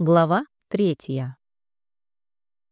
Глава третья.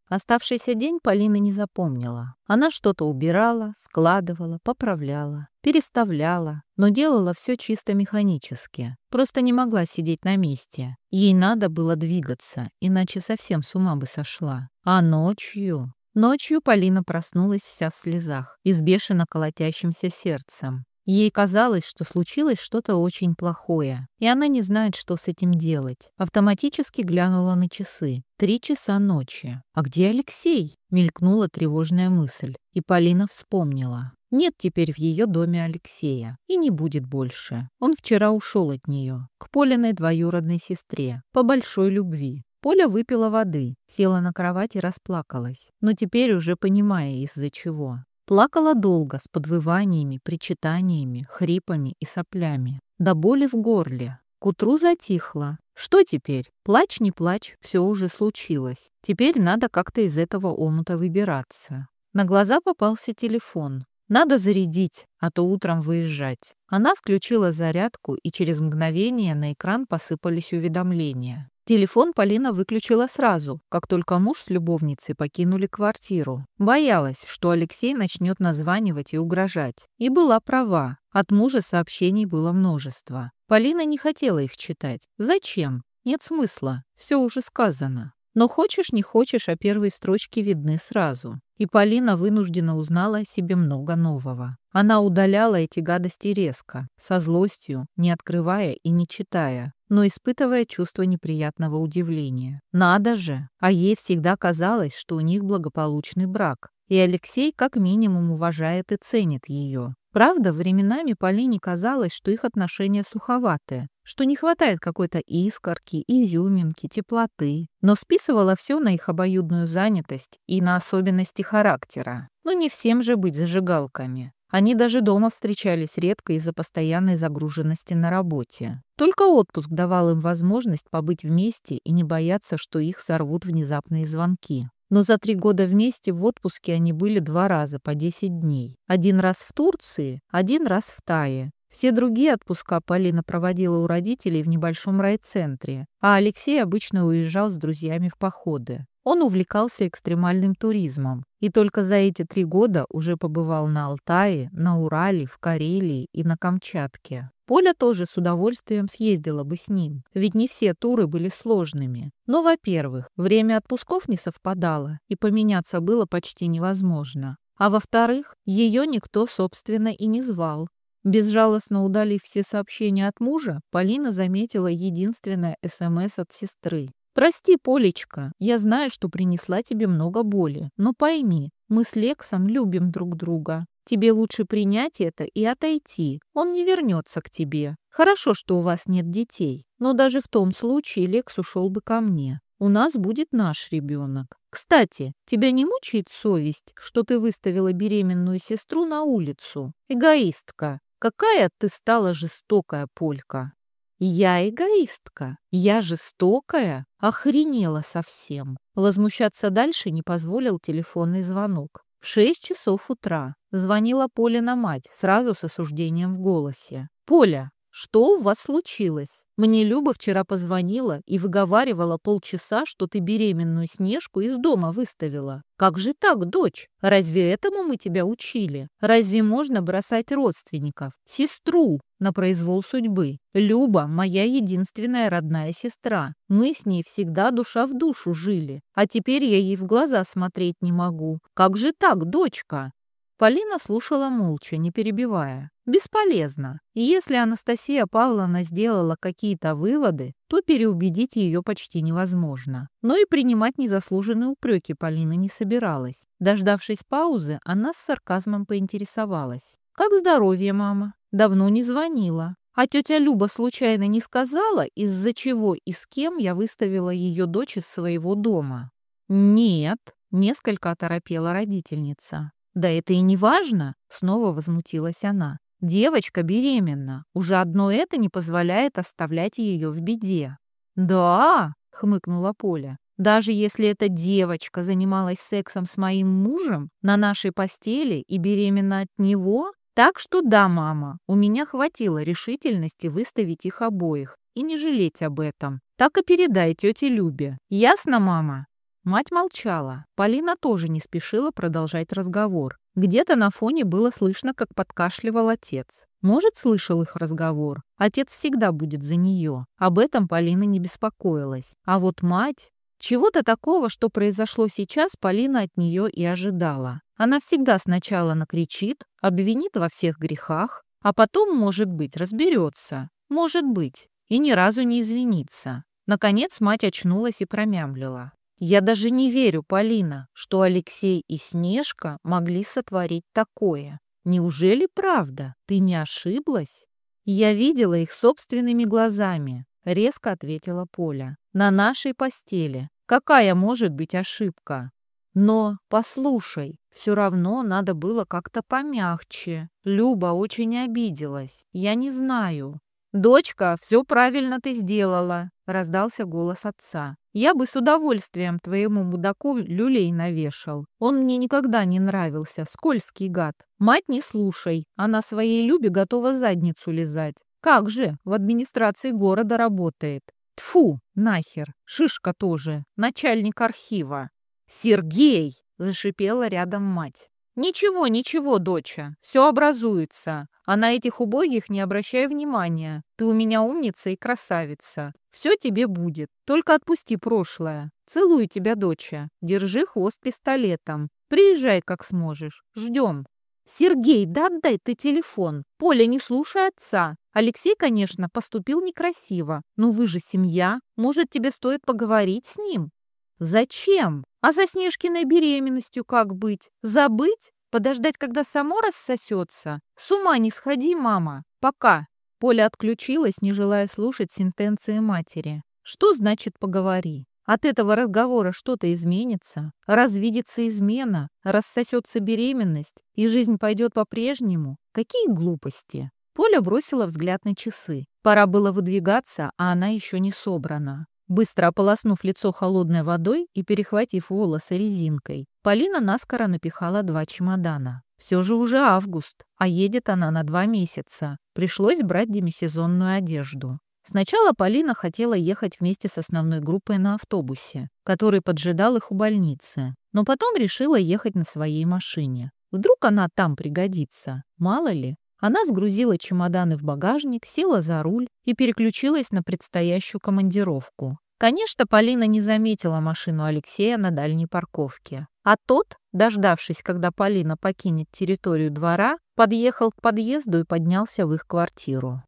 Оставшийся день Полина не запомнила. Она что-то убирала, складывала, поправляла, переставляла, но делала все чисто механически. Просто не могла сидеть на месте. Ей надо было двигаться, иначе совсем с ума бы сошла. А ночью... Ночью Полина проснулась вся в слезах и с бешено колотящимся сердцем. Ей казалось, что случилось что-то очень плохое, и она не знает, что с этим делать. Автоматически глянула на часы. Три часа ночи. «А где Алексей?» — мелькнула тревожная мысль, и Полина вспомнила. Нет теперь в ее доме Алексея. И не будет больше. Он вчера ушел от нее, к Полиной двоюродной сестре, по большой любви. Поля выпила воды, села на кровать и расплакалась, но теперь уже понимая, из-за чего. Плакала долго, с подвываниями, причитаниями, хрипами и соплями. До боли в горле. К утру затихла. Что теперь? Плачь, не плачь, все уже случилось. Теперь надо как-то из этого омута выбираться. На глаза попался телефон. Надо зарядить, а то утром выезжать. Она включила зарядку, и через мгновение на экран посыпались уведомления. Телефон Полина выключила сразу, как только муж с любовницей покинули квартиру. Боялась, что Алексей начнет названивать и угрожать. И была права. От мужа сообщений было множество. Полина не хотела их читать. Зачем? Нет смысла. Все уже сказано. Но хочешь, не хочешь, а первые строчки видны сразу. И Полина вынуждена узнала о себе много нового. Она удаляла эти гадости резко, со злостью, не открывая и не читая, но испытывая чувство неприятного удивления. Надо же! А ей всегда казалось, что у них благополучный брак. И Алексей как минимум уважает и ценит ее. Правда, временами Полине казалось, что их отношения суховатые, что не хватает какой-то искорки, изюминки, теплоты, но списывала все на их обоюдную занятость и на особенности характера. Но не всем же быть зажигалками. Они даже дома встречались редко из-за постоянной загруженности на работе. Только отпуск давал им возможность побыть вместе и не бояться, что их сорвут внезапные звонки. Но за три года вместе в отпуске они были два раза по 10 дней. Один раз в Турции, один раз в Тае. Все другие отпуска Полина проводила у родителей в небольшом райцентре, а Алексей обычно уезжал с друзьями в походы. Он увлекался экстремальным туризмом и только за эти три года уже побывал на Алтае, на Урале, в Карелии и на Камчатке. Поля тоже с удовольствием съездила бы с ним, ведь не все туры были сложными. Но, во-первых, время отпусков не совпадало, и поменяться было почти невозможно. А во-вторых, ее никто, собственно, и не звал. Безжалостно удалив все сообщения от мужа, Полина заметила единственное СМС от сестры. «Прости, Полечка, я знаю, что принесла тебе много боли, но пойми, мы с Лексом любим друг друга. Тебе лучше принять это и отойти. Он не вернется к тебе. Хорошо, что у вас нет детей. Но даже в том случае Лекс ушел бы ко мне. У нас будет наш ребенок. Кстати, тебя не мучает совесть, что ты выставила беременную сестру на улицу? Эгоистка. Какая ты стала жестокая, Полька. Я эгоистка. Я жестокая. Охренела совсем. Возмущаться дальше не позволил телефонный звонок. В шесть часов утра звонила Полина мать, сразу с осуждением в голосе. «Поля, что у вас случилось? Мне Люба вчера позвонила и выговаривала полчаса, что ты беременную Снежку из дома выставила. Как же так, дочь? Разве этому мы тебя учили? Разве можно бросать родственников? Сестру на произвол судьбы. Люба – моя единственная родная сестра. Мы с ней всегда душа в душу жили. А теперь я ей в глаза смотреть не могу. Как же так, дочка? Полина слушала молча, не перебивая. Бесполезно. И если Анастасия Павловна сделала какие-то выводы, то переубедить ее почти невозможно. Но и принимать незаслуженные упреки Полина не собиралась. Дождавшись паузы, она с сарказмом поинтересовалась. «Как здоровье, мама? Давно не звонила. А тетя Люба случайно не сказала, из-за чего и с кем я выставила ее дочь из своего дома?» «Нет», — несколько оторопела родительница. «Да это и не важно!» — снова возмутилась она. «Девочка беременна. Уже одно это не позволяет оставлять ее в беде». «Да!» — хмыкнула Поля. «Даже если эта девочка занималась сексом с моим мужем на нашей постели и беременна от него, так что да, мама, у меня хватило решительности выставить их обоих и не жалеть об этом. так и передай тете Любе. Ясно, мама?» Мать молчала. Полина тоже не спешила продолжать разговор. Где-то на фоне было слышно, как подкашливал отец. Может, слышал их разговор. Отец всегда будет за нее. Об этом Полина не беспокоилась. А вот мать... Чего-то такого, что произошло сейчас, Полина от нее и ожидала. Она всегда сначала накричит, обвинит во всех грехах, а потом, может быть, разберется. Может быть. И ни разу не извинится. Наконец мать очнулась и промямлила. Я даже не верю, Полина, что Алексей и Снежка могли сотворить такое. Неужели правда? Ты не ошиблась? Я видела их собственными глазами, резко ответила Поля. На нашей постели. Какая может быть ошибка? Но, послушай, все равно надо было как-то помягче. Люба очень обиделась. Я не знаю. «Дочка, все правильно ты сделала», — раздался голос отца. «Я бы с удовольствием твоему мудаку люлей навешал. Он мне никогда не нравился, скользкий гад. Мать не слушай, она своей Любе готова задницу лизать. Как же, в администрации города работает. Тфу, нахер, шишка тоже, начальник архива». «Сергей!» — зашипела рядом мать. «Ничего, ничего, доча, все образуется. А на этих убогих не обращай внимания. Ты у меня умница и красавица. Все тебе будет. Только отпусти прошлое. Целую тебя, доча. Держи хвост пистолетом. Приезжай, как сможешь. Ждем». «Сергей, да отдай ты телефон. Поля, не слушай отца. Алексей, конечно, поступил некрасиво. Но вы же семья. Может, тебе стоит поговорить с ним?» «Зачем? А со Снежкиной беременностью как быть? Забыть? Подождать, когда само рассосется? С ума не сходи, мама. Пока». Поля отключилась, не желая слушать сентенции матери. «Что значит «поговори»? От этого разговора что-то изменится, развидится измена, рассосется беременность, и жизнь пойдет по-прежнему. Какие глупости! Поля бросила взгляд на часы. Пора было выдвигаться, а она еще не собрана. Быстро ополоснув лицо холодной водой и перехватив волосы резинкой, Полина наскоро напихала два чемодана. Все же уже август, а едет она на два месяца. Пришлось брать демисезонную одежду. Сначала Полина хотела ехать вместе с основной группой на автобусе, который поджидал их у больницы, но потом решила ехать на своей машине. Вдруг она там пригодится, мало ли. Она сгрузила чемоданы в багажник, села за руль и переключилась на предстоящую командировку. Конечно, Полина не заметила машину Алексея на дальней парковке. А тот, дождавшись, когда Полина покинет территорию двора, подъехал к подъезду и поднялся в их квартиру.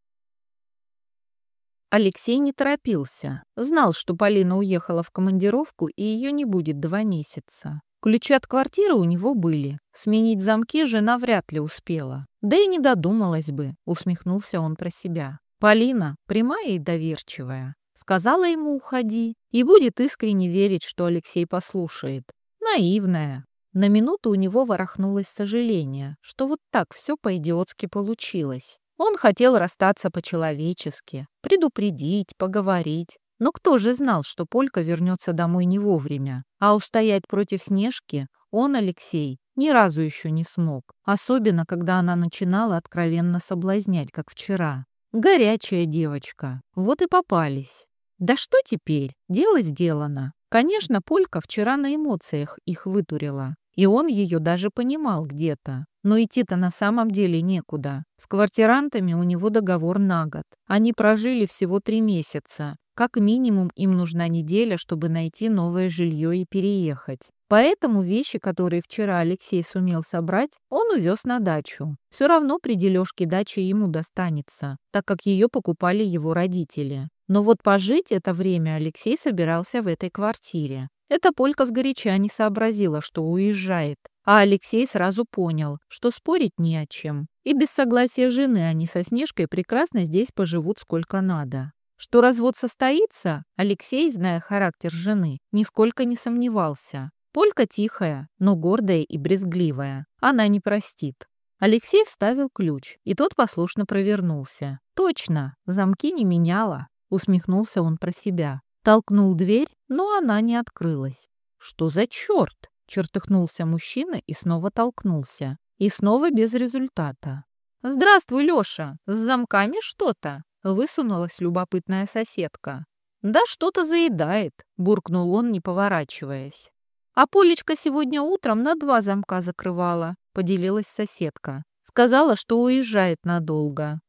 Алексей не торопился. Знал, что Полина уехала в командировку и ее не будет два месяца. Ключи от квартиры у него были. Сменить замки жена вряд ли успела. Да и не додумалась бы, усмехнулся он про себя. Полина, прямая и доверчивая, сказала ему «уходи» и будет искренне верить, что Алексей послушает. Наивная. На минуту у него ворохнулось сожаление, что вот так все по-идиотски получилось. Он хотел расстаться по-человечески, предупредить, поговорить, но кто же знал, что Полька вернется домой не вовремя? А устоять против Снежки он, Алексей, ни разу еще не смог. Особенно, когда она начинала откровенно соблазнять, как вчера. Горячая девочка. Вот и попались. Да что теперь? Дело сделано. Конечно, Полька вчера на эмоциях их вытурила. И он ее даже понимал где-то. Но идти-то на самом деле некуда. С квартирантами у него договор на год. Они прожили всего три месяца. Как минимум им нужна неделя, чтобы найти новое жилье и переехать. Поэтому вещи, которые вчера Алексей сумел собрать, он увез на дачу. Все равно при дележке дачи ему достанется, так как ее покупали его родители. Но вот пожить это время Алексей собирался в этой квартире. Эта полька сгоряча не сообразила, что уезжает. А Алексей сразу понял, что спорить не о чем. И без согласия жены они со Снежкой прекрасно здесь поживут сколько надо. Что развод состоится, Алексей, зная характер жены, нисколько не сомневался. Полька тихая, но гордая и брезгливая. Она не простит. Алексей вставил ключ, и тот послушно провернулся. «Точно, замки не меняла», — усмехнулся он про себя. Толкнул дверь, но она не открылась. «Что за черт?» — чертыхнулся мужчина и снова толкнулся. И снова без результата. «Здравствуй, Лёша! С замками что-то?» Высунулась любопытная соседка. «Да что-то заедает», — буркнул он, не поворачиваясь. «А Полечка сегодня утром на два замка закрывала», — поделилась соседка. Сказала, что уезжает надолго.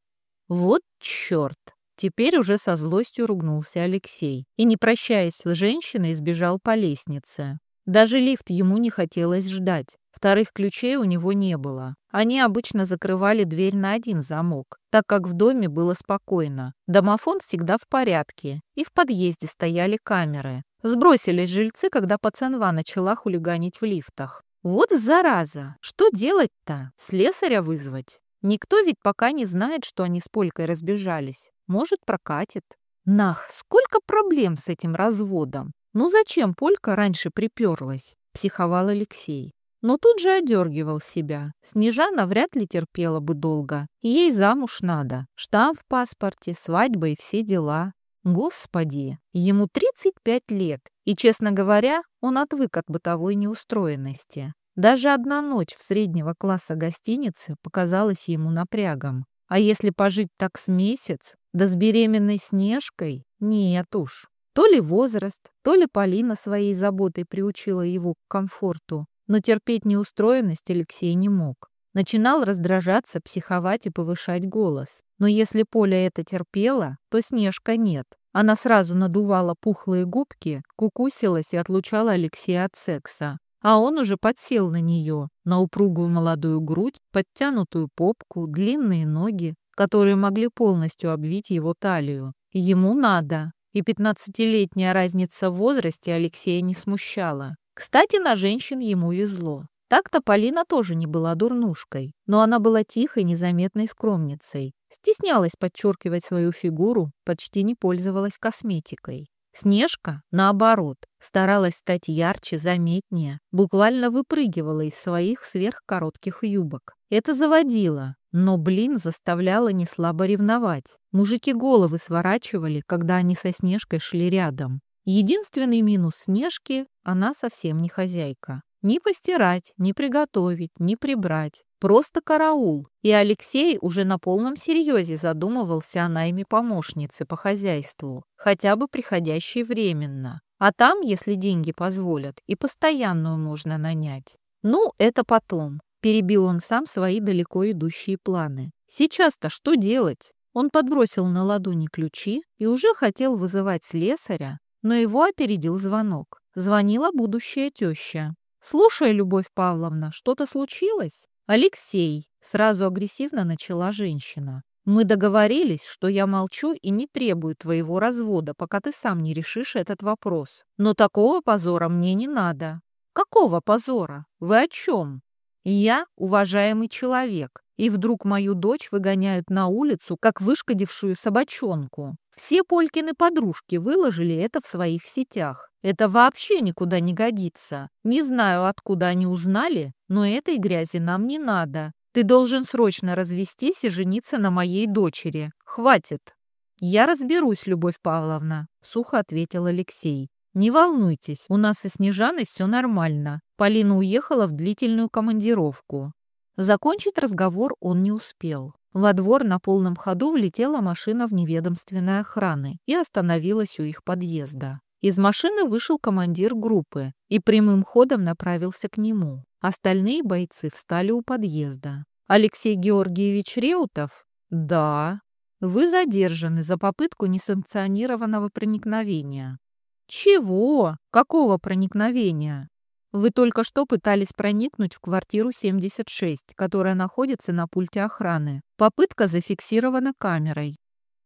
«Вот черт!» Теперь уже со злостью ругнулся Алексей и, не прощаясь с женщиной, сбежал по лестнице. Даже лифт ему не хотелось ждать. Вторых ключей у него не было. Они обычно закрывали дверь на один замок, так как в доме было спокойно. Домофон всегда в порядке, и в подъезде стояли камеры. Сбросились жильцы, когда пацанва начала хулиганить в лифтах. Вот зараза! Что делать-то? Слесаря вызвать? Никто ведь пока не знает, что они с Полькой разбежались. Может, прокатит. Нах, сколько проблем с этим разводом. Ну зачем Полька раньше приперлась? Психовал Алексей. Но тут же одергивал себя. Снежана вряд ли терпела бы долго. Ей замуж надо. Штамп в паспорте, свадьба и все дела. Господи, ему 35 лет. И, честно говоря, он отвык от бытовой неустроенности. Даже одна ночь в среднего класса гостиницы показалась ему напрягом. А если пожить так с месяц, да с беременной Снежкой, нет уж. То ли возраст, то ли Полина своей заботой приучила его к комфорту, но терпеть неустроенность Алексей не мог. Начинал раздражаться, психовать и повышать голос. Но если Поля это терпела, то Снежка нет. Она сразу надувала пухлые губки, кукусилась и отлучала Алексея от секса а он уже подсел на нее, на упругую молодую грудь, подтянутую попку, длинные ноги, которые могли полностью обвить его талию. Ему надо. И пятнадцатилетняя разница в возрасте Алексея не смущала. Кстати, на женщин ему везло. Так-то Полина тоже не была дурнушкой, но она была тихой, незаметной скромницей. Стеснялась подчеркивать свою фигуру, почти не пользовалась косметикой. Снежка, наоборот, старалась стать ярче, заметнее, буквально выпрыгивала из своих сверхкоротких юбок. Это заводило, но, блин, заставляло неслабо ревновать. Мужики головы сворачивали, когда они со Снежкой шли рядом. Единственный минус Снежки – она совсем не хозяйка. Ни постирать, ни приготовить, ни прибрать. Просто караул. И Алексей уже на полном серьезе задумывался о найме помощницы по хозяйству, хотя бы приходящей временно. А там, если деньги позволят, и постоянную можно нанять. Ну, это потом. Перебил он сам свои далеко идущие планы. Сейчас-то что делать? Он подбросил на ладони ключи и уже хотел вызывать слесаря, но его опередил звонок. Звонила будущая теща. «Слушай, Любовь Павловна, что-то случилось?» «Алексей», — сразу агрессивно начала женщина. «Мы договорились, что я молчу и не требую твоего развода, пока ты сам не решишь этот вопрос. Но такого позора мне не надо». «Какого позора? Вы о чем?» «Я уважаемый человек, и вдруг мою дочь выгоняют на улицу, как вышкодившую собачонку. Все Полькины подружки выложили это в своих сетях. Это вообще никуда не годится. Не знаю, откуда они узнали, но этой грязи нам не надо. Ты должен срочно развестись и жениться на моей дочери. Хватит. Я разберусь, Любовь Павловна, сухо ответил Алексей. Не волнуйтесь, у нас и Снежаной все нормально. Полина уехала в длительную командировку. Закончить разговор он не успел. Во двор на полном ходу влетела машина в неведомственной охраны и остановилась у их подъезда. Из машины вышел командир группы и прямым ходом направился к нему. Остальные бойцы встали у подъезда. «Алексей Георгиевич Реутов?» «Да». «Вы задержаны за попытку несанкционированного проникновения». «Чего? Какого проникновения?» Вы только что пытались проникнуть в квартиру 76, которая находится на пульте охраны. Попытка зафиксирована камерой.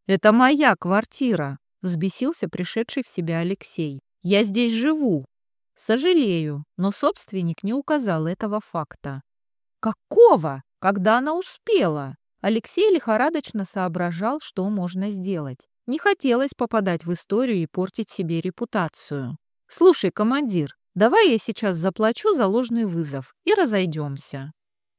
Это моя квартира, взбесился пришедший в себя Алексей. Я здесь живу. Сожалею, но собственник не указал этого факта. Какого? Когда она успела? Алексей лихорадочно соображал, что можно сделать. Не хотелось попадать в историю и портить себе репутацию. «Слушай, командир, Давай я сейчас заплачу за ложный вызов и разойдемся».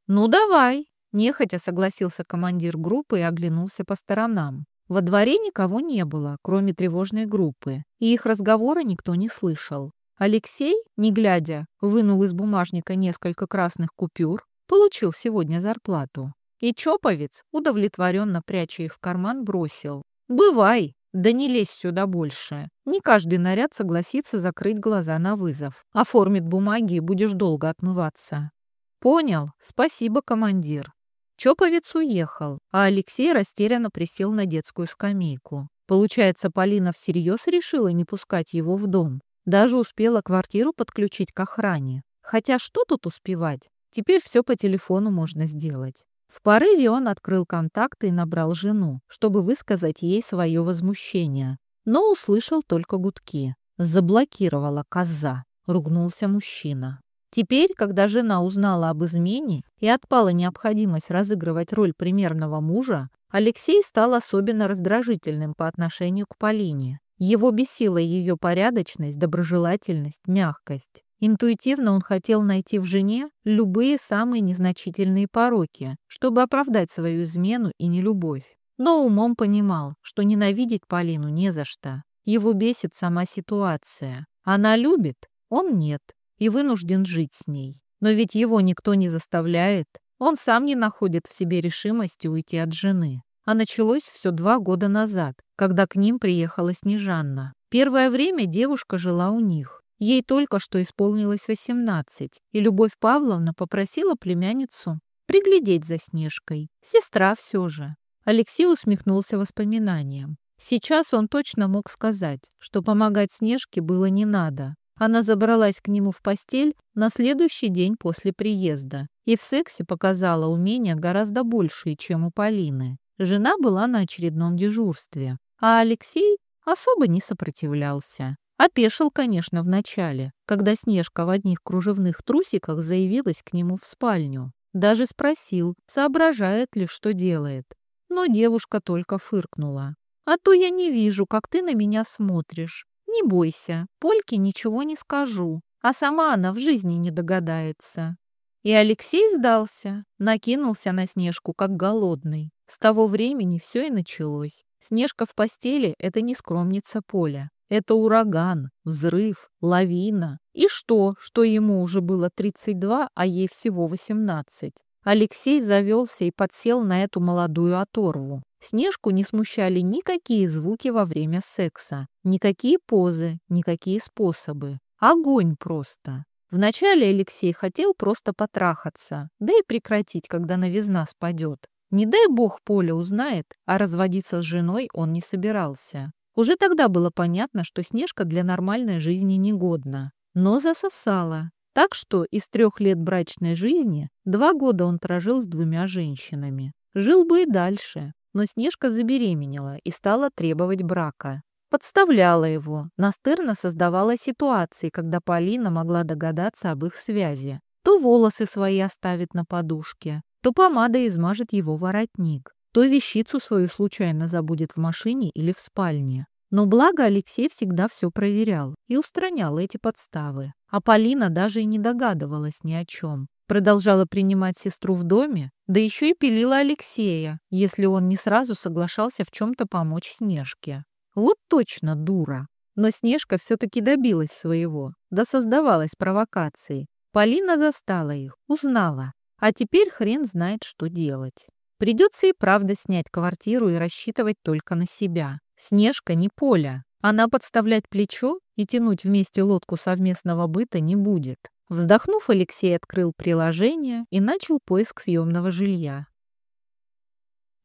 «Ну, давай», — нехотя согласился командир группы и оглянулся по сторонам. Во дворе никого не было, кроме тревожной группы, и их разговора никто не слышал. Алексей, не глядя, вынул из бумажника несколько красных купюр, получил сегодня зарплату. И Чоповец, удовлетворенно пряча их в карман, бросил. «Бывай, Да не лезь сюда больше. Не каждый наряд согласится закрыть глаза на вызов. Оформит бумаги и будешь долго отмываться. Понял. Спасибо, командир. Чоповец уехал, а Алексей растерянно присел на детскую скамейку. Получается, Полина всерьез решила не пускать его в дом. Даже успела квартиру подключить к охране. Хотя что тут успевать? Теперь все по телефону можно сделать. В порыве он открыл контакты и набрал жену, чтобы высказать ей свое возмущение. Но услышал только гудки. Заблокировала коза, ругнулся мужчина. Теперь, когда жена узнала об измене и отпала необходимость разыгрывать роль примерного мужа, Алексей стал особенно раздражительным по отношению к Полине. Его бесила ее порядочность, доброжелательность, мягкость. Интуитивно он хотел найти в жене любые самые незначительные пороки, чтобы оправдать свою измену и нелюбовь. Но умом понимал, что ненавидеть Полину не за что. Его бесит сама ситуация. Она любит, он нет, и вынужден жить с ней. Но ведь его никто не заставляет. Он сам не находит в себе решимости уйти от жены. А началось все два года назад, когда к ним приехала Снежанна. Первое время девушка жила у них. Ей только что исполнилось 18, и Любовь Павловна попросила племянницу приглядеть за Снежкой. Сестра все же. Алексей усмехнулся воспоминанием. Сейчас он точно мог сказать, что помогать Снежке было не надо. Она забралась к нему в постель на следующий день после приезда и в сексе показала умения гораздо большие, чем у Полины. Жена была на очередном дежурстве, а Алексей особо не сопротивлялся. Опешил, конечно, вначале, когда Снежка в одних кружевных трусиках заявилась к нему в спальню. Даже спросил, соображает ли, что делает. Но девушка только фыркнула. «А то я не вижу, как ты на меня смотришь. Не бойся, Польке ничего не скажу, а сама она в жизни не догадается». И Алексей сдался, накинулся на Снежку, как голодный. С того времени все и началось. Снежка в постели — это не скромница Поля. Это ураган, взрыв, лавина. И что, что ему уже было 32, а ей всего 18? Алексей завелся и подсел на эту молодую оторву. Снежку не смущали никакие звуки во время секса, никакие позы, никакие способы. Огонь просто. Вначале Алексей хотел просто потрахаться, да и прекратить, когда новизна спадет. Не дай бог Поля узнает, а разводиться с женой он не собирался. Уже тогда было понятно, что Снежка для нормальной жизни негодна. Но засосала. Так что из трех лет брачной жизни два года он прожил с двумя женщинами. Жил бы и дальше, но Снежка забеременела и стала требовать брака. Подставляла его, настырно создавала ситуации, когда Полина могла догадаться об их связи. То волосы свои оставит на подушке, то помадой измажет его воротник, то вещицу свою случайно забудет в машине или в спальне. Но благо Алексей всегда все проверял и устранял эти подставы. А Полина даже и не догадывалась ни о чем. Продолжала принимать сестру в доме, да еще и пилила Алексея, если он не сразу соглашался в чем-то помочь Снежке. Вот точно дура. Но Снежка все-таки добилась своего, да создавалась провокацией. Полина застала их, узнала, а теперь хрен знает, что делать. Придется и правда снять квартиру и рассчитывать только на себя. Снежка не Поля. Она подставлять плечо и тянуть вместе лодку совместного быта не будет. Вздохнув, Алексей открыл приложение и начал поиск съемного жилья.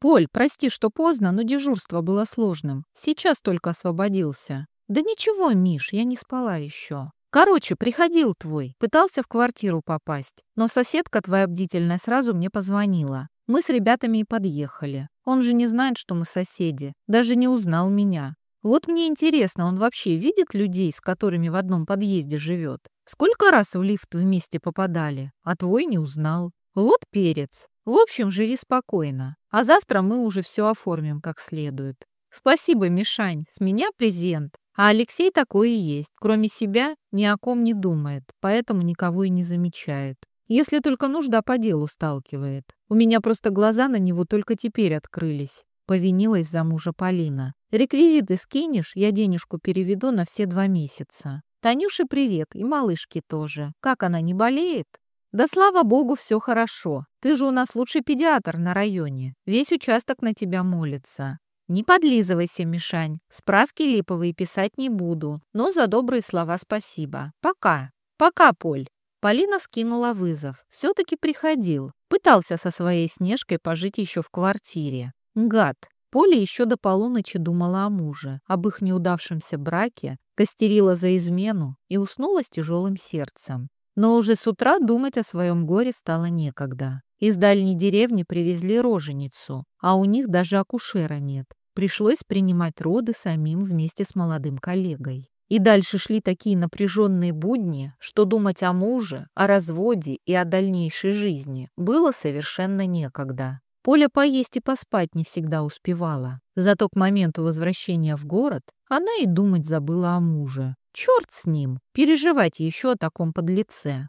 «Поль, прости, что поздно, но дежурство было сложным. Сейчас только освободился». «Да ничего, Миш, я не спала еще. Короче, приходил твой, пытался в квартиру попасть, но соседка твоя бдительная сразу мне позвонила. Мы с ребятами и подъехали. Он же не знает, что мы соседи, даже не узнал меня. Вот мне интересно, он вообще видит людей, с которыми в одном подъезде живет? Сколько раз в лифт вместе попадали, а твой не узнал. Вот перец. В общем, живи спокойно. А завтра мы уже все оформим как следует. Спасибо, Мишань, с меня презент. А Алексей такой и есть. Кроме себя ни о ком не думает, поэтому никого и не замечает. Если только нужда по делу сталкивает. У меня просто глаза на него только теперь открылись. Повинилась за мужа Полина. Реквизиты скинешь, я денежку переведу на все два месяца. Танюше привет и малышке тоже. Как она, не болеет? Да слава богу, все хорошо. Ты же у нас лучший педиатр на районе. Весь участок на тебя молится. «Не подлизывайся, Мишань. Справки липовые писать не буду, но за добрые слова спасибо. Пока. Пока, Поль». Полина скинула вызов. Все-таки приходил. Пытался со своей Снежкой пожить еще в квартире. Гад. Поля еще до полуночи думала о муже, об их неудавшемся браке, костерила за измену и уснула с тяжелым сердцем. Но уже с утра думать о своем горе стало некогда. Из дальней деревни привезли роженицу, а у них даже акушера нет. Пришлось принимать роды самим вместе с молодым коллегой. И дальше шли такие напряженные будни, что думать о муже, о разводе и о дальнейшей жизни было совершенно некогда. Поля поесть и поспать не всегда успевала. Зато к моменту возвращения в город она и думать забыла о муже. Черт с ним, переживать еще о таком подлеце.